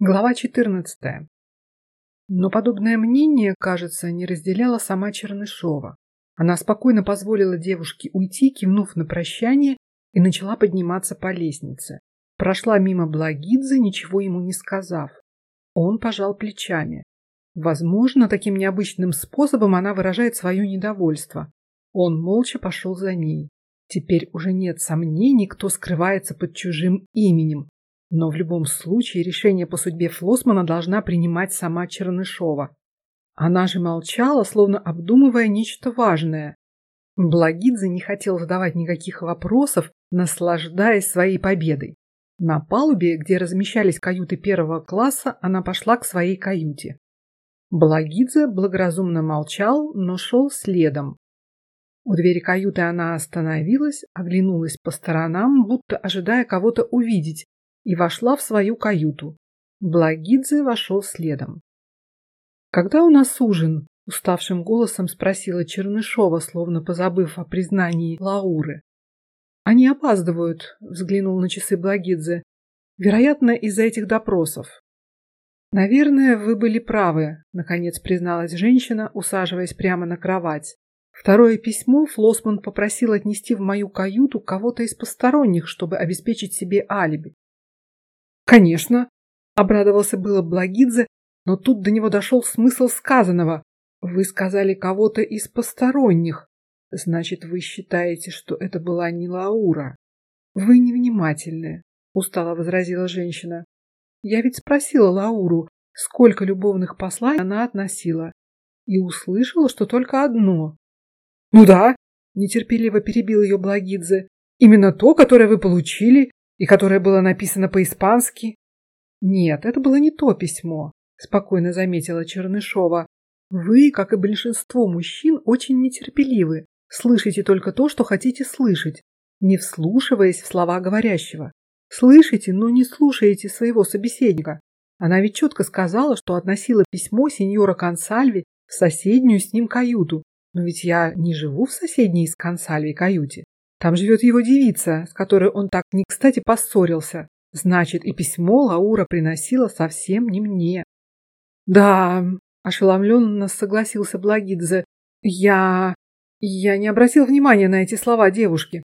Глава 14. Но подобное мнение, кажется, не разделяла сама Чернышова. Она спокойно позволила девушке уйти, кивнув на прощание, и начала подниматься по лестнице. Прошла мимо Благидзе, ничего ему не сказав. Он пожал плечами. Возможно, таким необычным способом она выражает свое недовольство. Он молча пошел за ней. Теперь уже нет сомнений, кто скрывается под чужим именем, но в любом случае решение по судьбе Флосмана должна принимать сама Чернышова. Она же молчала, словно обдумывая нечто важное. Благидзе не хотел задавать никаких вопросов, наслаждаясь своей победой. На палубе, где размещались каюты первого класса, она пошла к своей каюте. Благидзе благоразумно молчал, но шел следом. У двери каюты она остановилась, оглянулась по сторонам, будто ожидая кого-то увидеть, и вошла в свою каюту. Благидзе вошел следом. «Когда у нас ужин?» – уставшим голосом спросила Чернышова, словно позабыв о признании Лауры. «Они опаздывают», – взглянул на часы Благидзе. «Вероятно, из-за этих допросов». «Наверное, вы были правы», – наконец призналась женщина, усаживаясь прямо на кровать. Второе письмо Флосман попросил отнести в мою каюту кого-то из посторонних, чтобы обеспечить себе алиби. Конечно, обрадовался было Благидзе, но тут до него дошел смысл сказанного. Вы сказали кого-то из посторонних. Значит, вы считаете, что это была не Лаура? Вы невнимательны, устало возразила женщина. Я ведь спросила Лауру, сколько любовных посланий она относила, и услышала, что только одно. Ну да, нетерпеливо перебил ее Благидзе. Именно то, которое вы получили и которое было написано по-испански? Нет, это было не то письмо, спокойно заметила Чернышова. Вы, как и большинство мужчин, очень нетерпеливы. Слышите только то, что хотите слышать, не вслушиваясь в слова говорящего. Слышите, но не слушаете своего собеседника. Она ведь четко сказала, что относила письмо сеньора Консальви в соседнюю с ним каюту. Но ведь я не живу в соседней с Консальви каюте. Там живет его девица, с которой он так не кстати поссорился. Значит, и письмо Лаура приносила совсем не мне. Да, ошеломленно согласился Благидзе. Я... я не обратил внимания на эти слова девушки.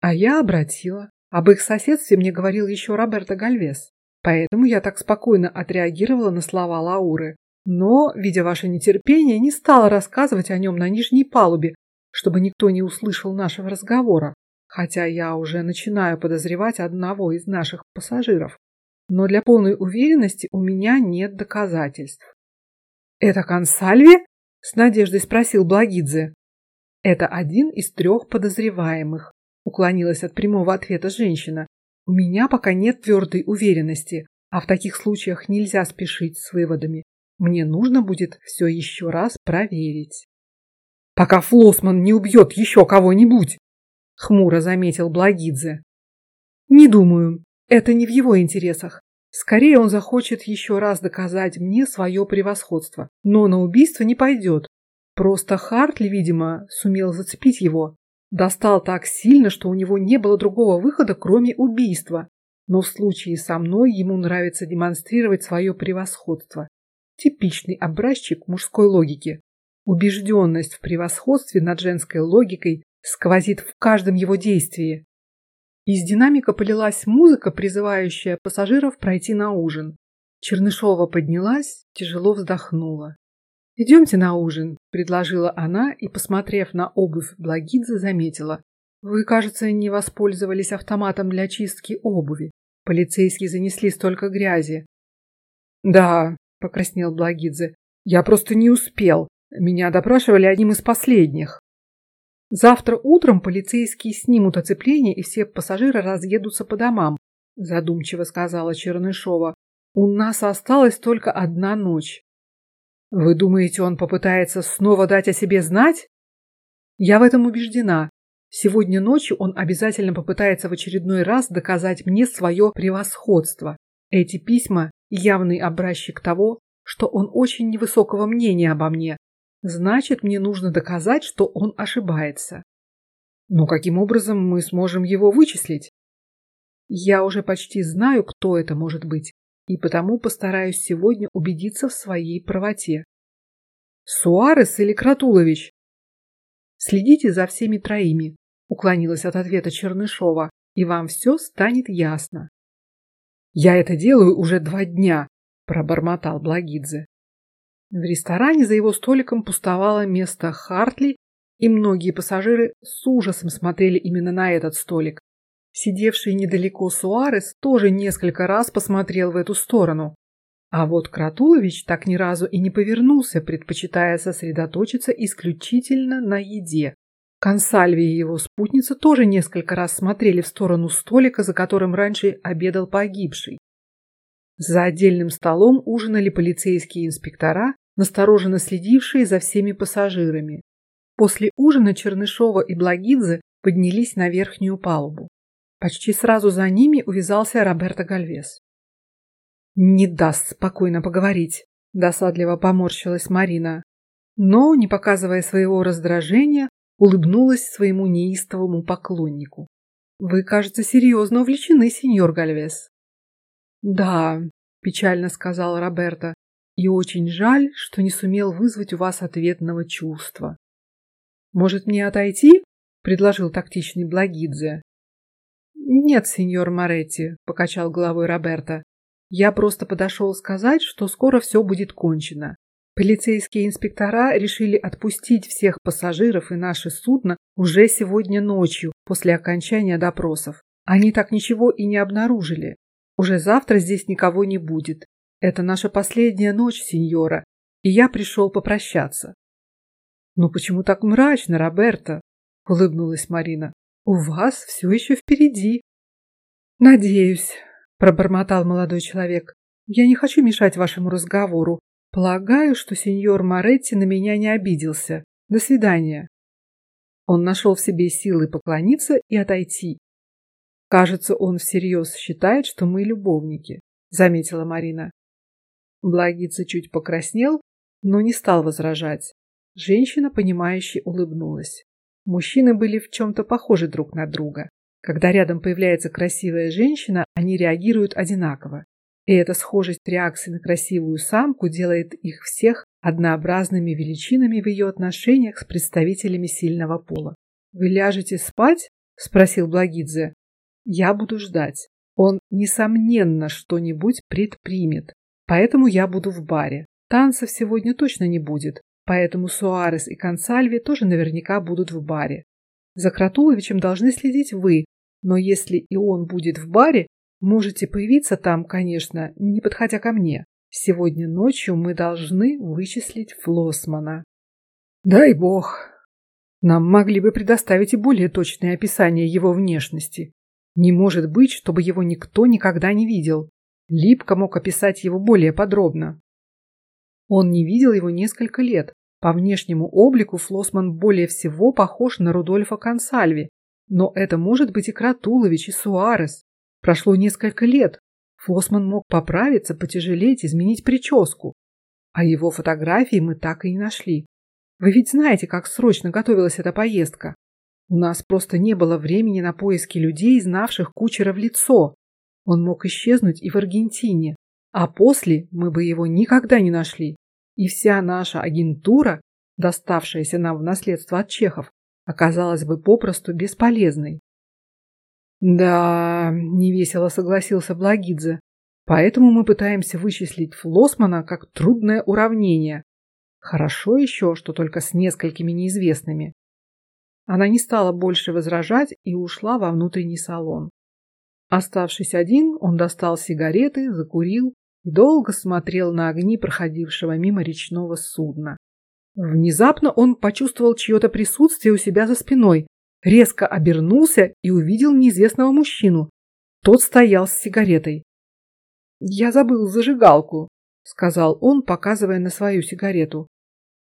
А я обратила. Об их соседстве мне говорил еще Роберто Гальвес. Поэтому я так спокойно отреагировала на слова Лауры. Но, видя ваше нетерпение, не стала рассказывать о нем на нижней палубе, чтобы никто не услышал нашего разговора, хотя я уже начинаю подозревать одного из наших пассажиров. Но для полной уверенности у меня нет доказательств. Это Консальви? С надеждой спросил Благидзе. Это один из трех подозреваемых. Уклонилась от прямого ответа женщина. У меня пока нет твердой уверенности, а в таких случаях нельзя спешить с выводами. Мне нужно будет все еще раз проверить пока Флосман не убьет еще кого-нибудь, хмуро заметил Благидзе. Не думаю, это не в его интересах. Скорее он захочет еще раз доказать мне свое превосходство, но на убийство не пойдет. Просто Хартли, видимо, сумел зацепить его. Достал так сильно, что у него не было другого выхода, кроме убийства. Но в случае со мной ему нравится демонстрировать свое превосходство. Типичный образчик мужской логики. Убежденность в превосходстве над женской логикой сквозит в каждом его действии. Из динамика полилась музыка, призывающая пассажиров пройти на ужин. Чернышова поднялась, тяжело вздохнула. «Идемте на ужин», – предложила она и, посмотрев на обувь Благидзе, заметила. «Вы, кажется, не воспользовались автоматом для чистки обуви. Полицейские занесли столько грязи». «Да», – покраснел Благидзе, – «я просто не успел. Меня допрашивали одним из последних. Завтра утром полицейские снимут оцепление и все пассажиры разъедутся по домам, задумчиво сказала Чернышова. У нас осталась только одна ночь. Вы думаете, он попытается снова дать о себе знать? Я в этом убеждена. Сегодня ночью он обязательно попытается в очередной раз доказать мне свое превосходство. Эти письма явный образчик того, что он очень невысокого мнения обо мне, Значит, мне нужно доказать, что он ошибается. Но каким образом мы сможем его вычислить? Я уже почти знаю, кто это может быть. и потому постараюсь сегодня убедиться в своей правоте. Суарес или Кратулович? Следите за всеми троими, уклонилась от ответа Чернышова, и вам все станет ясно. Я это делаю уже два дня, пробормотал Благидзе. В ресторане за его столиком пустовало место Хартли, и многие пассажиры с ужасом смотрели именно на этот столик. Сидевший недалеко Суарес тоже несколько раз посмотрел в эту сторону. А вот Кратулович так ни разу и не повернулся, предпочитая сосредоточиться исключительно на еде. Консальви и его спутница тоже несколько раз смотрели в сторону столика, за которым раньше обедал погибший. За отдельным столом ужинали полицейские инспектора, настороженно следившие за всеми пассажирами. После ужина Чернышова и Благидзе поднялись на верхнюю палубу. Почти сразу за ними увязался Роберто Гальвес. Не даст спокойно поговорить, досадливо поморщилась Марина, но, не показывая своего раздражения, улыбнулась своему неистовому поклоннику. Вы, кажется, серьезно увлечены, сеньор Гальвес. Да, печально сказал Роберто. И очень жаль, что не сумел вызвать у вас ответного чувства. Может, мне отойти? предложил тактичный Благидзе. Нет, сеньор Моретти, покачал головой Роберто. Я просто подошел сказать, что скоро все будет кончено. Полицейские инспектора решили отпустить всех пассажиров и наше судно уже сегодня ночью после окончания допросов. Они так ничего и не обнаружили. Уже завтра здесь никого не будет. Это наша последняя ночь, сеньора, и я пришел попрощаться. Ну почему так мрачно, Роберто? улыбнулась Марина. У вас все еще впереди. Надеюсь, пробормотал молодой человек. Я не хочу мешать вашему разговору. Полагаю, что сеньор Моретти на меня не обиделся. До свидания. Он нашел в себе силы поклониться и отойти. Кажется, он всерьез считает, что мы любовники, заметила Марина. Благица чуть покраснел, но не стал возражать. Женщина, понимающе улыбнулась. Мужчины были в чем-то похожи друг на друга. Когда рядом появляется красивая женщина, они реагируют одинаково. И эта схожесть реакции на красивую самку делает их всех однообразными величинами в ее отношениях с представителями сильного пола. Вы ляжете спать? – спросил Благидзе. Я буду ждать. Он несомненно что-нибудь предпримет. Поэтому я буду в баре. Танцев сегодня точно не будет, поэтому Суарес и Консальви тоже наверняка будут в баре. За Кратуловичем должны следить вы, но если и он будет в баре, можете появиться там, конечно, не подходя ко мне. Сегодня ночью мы должны вычислить Флосмана. Дай бог. Нам могли бы предоставить и более точное описание его внешности. Не может быть, чтобы его никто никогда не видел. Липко мог описать его более подробно. Он не видел его несколько лет. По внешнему облику Флосман более всего похож на Рудольфа Консальви, но это может быть и Кратулович, и Суарес. Прошло несколько лет. Флосман мог поправиться, потяжелеть, изменить прическу. А его фотографии мы так и не нашли. Вы ведь знаете, как срочно готовилась эта поездка. У нас просто не было времени на поиски людей, знавших кучера в лицо. Он мог исчезнуть и в Аргентине, а после мы бы его никогда не нашли. И вся наша агентура, доставшаяся нам в наследство от чехов, оказалась бы попросту бесполезной. Да, невесело согласился Благидзе. Поэтому мы пытаемся вычислить Флосмана как трудное уравнение. Хорошо еще, что только с несколькими неизвестными. Она не стала больше возражать и ушла во внутренний салон. Оставшись один, он достал сигареты, закурил и долго смотрел на огни проходившего мимо речного судна. Внезапно он почувствовал чье-то присутствие у себя за спиной, резко обернулся и увидел неизвестного мужчину. Тот стоял с сигаретой. Я забыл зажигалку, сказал он, показывая на свою сигарету.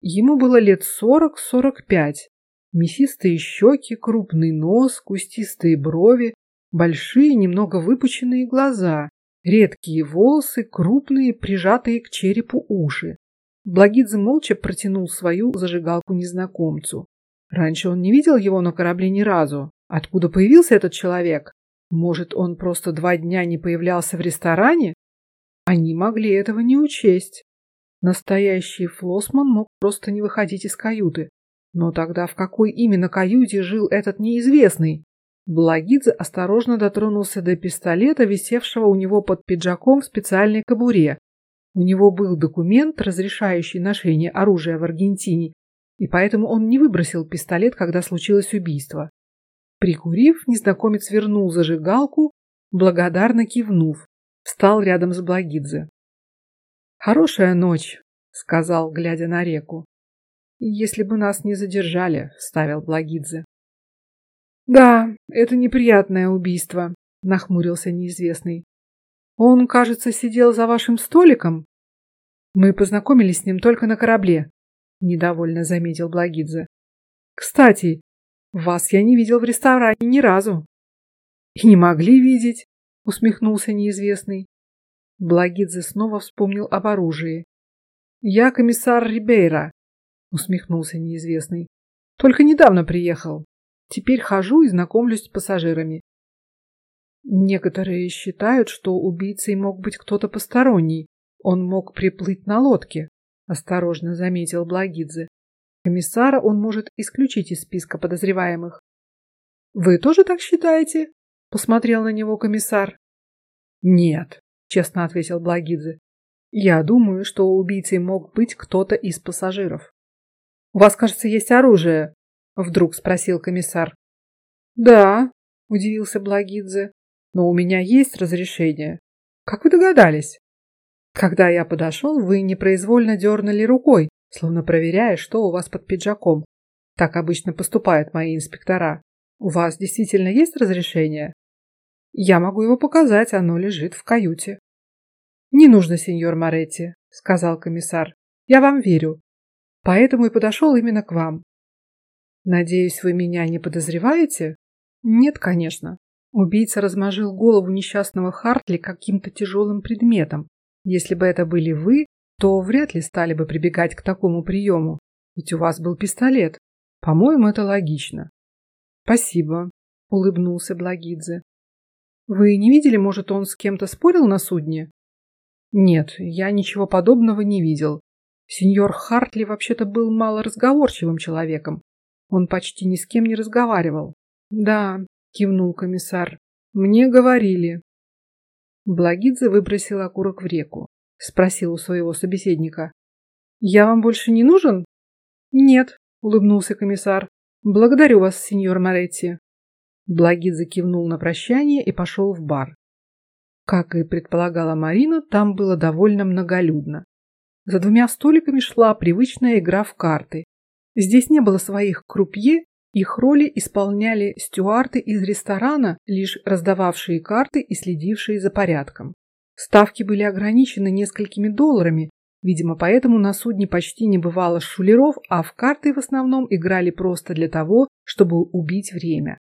Ему было лет сорок-сорок пять. Мясистые щеки, крупный нос, кустистые брови, большие, немного выпученные глаза, редкие волосы, крупные, прижатые к черепу уши. Благидзе молча протянул свою зажигалку незнакомцу. Раньше он не видел его на корабле ни разу. Откуда появился этот человек? Может, он просто два дня не появлялся в ресторане? Они могли этого не учесть. Настоящий флосман мог просто не выходить из каюты. Но тогда в какой именно каюте жил этот неизвестный? Благидзе осторожно дотронулся до пистолета, висевшего у него под пиджаком в специальной кобуре. У него был документ, разрешающий ношение оружия в Аргентине, и поэтому он не выбросил пистолет, когда случилось убийство. Прикурив, незнакомец вернул зажигалку, благодарно кивнув, встал рядом с Благидзе. Хорошая ночь, сказал, глядя на реку. Если бы нас не задержали, вставил Благидзе. Да, это неприятное убийство, нахмурился неизвестный. Он, кажется, сидел за вашим столиком. Мы познакомились с ним только на корабле, недовольно заметил Благидзе. Кстати, вас я не видел в ресторане ни разу. И не могли видеть, усмехнулся неизвестный. Благидзе снова вспомнил об оружии. Я комиссар Рибейра, усмехнулся неизвестный. Только недавно приехал. Теперь хожу и знакомлюсь с пассажирами. Некоторые считают, что убийцей мог быть кто-то посторонний. Он мог приплыть на лодке, осторожно заметил Благидзе. Комиссара он может исключить из списка подозреваемых. Вы тоже так считаете? Посмотрел на него комиссар. Нет, честно ответил Благидзе. Я думаю, что убийцей мог быть кто-то из пассажиров. У вас, кажется, есть оружие? Вдруг спросил комиссар. Да, удивился Благидзе. Но у меня есть разрешение. Как вы догадались? Когда я подошел, вы непроизвольно дернули рукой, словно проверяя, что у вас под пиджаком. Так обычно поступают мои инспектора. У вас действительно есть разрешение? Я могу его показать, оно лежит в каюте. Не нужно, сеньор Моретти, сказал комиссар. Я вам верю. Поэтому и подошел именно к вам. Надеюсь, вы меня не подозреваете? Нет, конечно. Убийца размажил голову несчастного Хартли каким-то тяжелым предметом. Если бы это были вы, то вряд ли стали бы прибегать к такому приему, ведь у вас был пистолет. По-моему, это логично. Спасибо, улыбнулся Благидзе. Вы не видели, может, он с кем-то спорил на судне? Нет, я ничего подобного не видел. Сеньор Хартли вообще-то был малоразговорчивым человеком. Он почти ни с кем не разговаривал. Да, кивнул комиссар. Мне говорили. Благидзе выбросил окурок в реку. Спросил у своего собеседника. Я вам больше не нужен? Нет, улыбнулся комиссар. Благодарю вас, сеньор Моретти. Благидзе кивнул на прощание и пошел в бар. Как и предполагала Марина, там было довольно многолюдно. За двумя столиками шла привычная игра в карты. Здесь не было своих крупье, их роли исполняли стюарды из ресторана, лишь раздававшие карты и следившие за порядком. Ставки были ограничены несколькими долларами, видимо, поэтому на судне почти не бывало шулеров, а в карты в основном играли просто для того, чтобы убить время.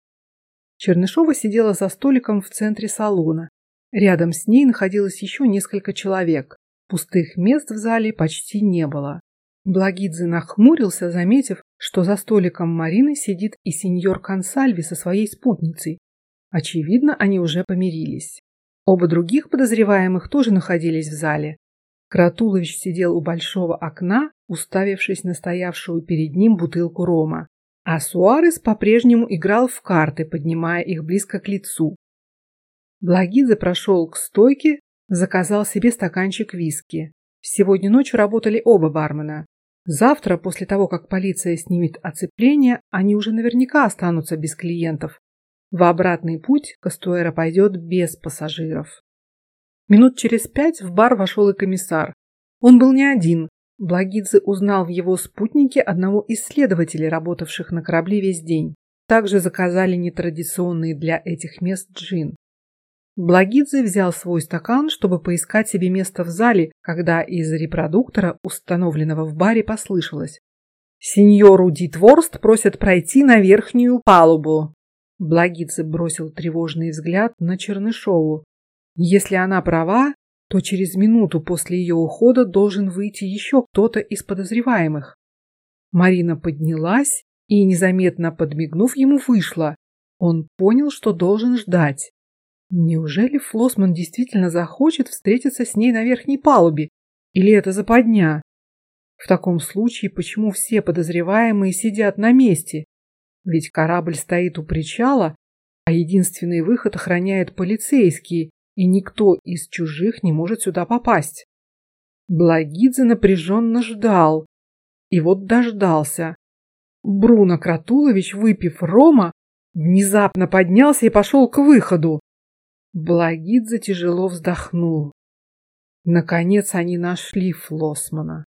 Чернышова сидела за столиком в центре салона. Рядом с ней находилось еще несколько человек. Пустых мест в зале почти не было. Благидзе нахмурился, заметив, что за столиком Марины сидит и сеньор Консальви со своей спутницей. Очевидно, они уже помирились. Оба других подозреваемых тоже находились в зале. Кратулович сидел у большого окна, уставившись на стоявшую перед ним бутылку рома. А Суарес по-прежнему играл в карты, поднимая их близко к лицу. Благидзе прошел к стойке, заказал себе стаканчик виски. Сегодня ночью работали оба бармена. Завтра, после того, как полиция снимет оцепление, они уже наверняка останутся без клиентов. В обратный путь Кастуэра пойдет без пассажиров. Минут через пять в бар вошел и комиссар. Он был не один. Благидзе узнал в его спутнике одного из следователей, работавших на корабле весь день. Также заказали нетрадиционный для этих мест джин. Благидзе взял свой стакан, чтобы поискать себе место в зале, когда из репродуктора, установленного в баре, послышалось: "Сеньору Дитворст просят пройти на верхнюю палубу". Благидзе бросил тревожный взгляд на Чернышову. Если она права, то через минуту после ее ухода должен выйти еще кто-то из подозреваемых. Марина поднялась и, незаметно подмигнув ему, вышла. Он понял, что должен ждать. Неужели Флосман действительно захочет встретиться с ней на верхней палубе? Или это западня? В таком случае, почему все подозреваемые сидят на месте? Ведь корабль стоит у причала, а единственный выход охраняет полицейские, и никто из чужих не может сюда попасть. Благидзе напряженно ждал. И вот дождался. Бруно Кратулович, выпив рома, внезапно поднялся и пошел к выходу. Благидзе тяжело вздохнул. Наконец они нашли Флосмана.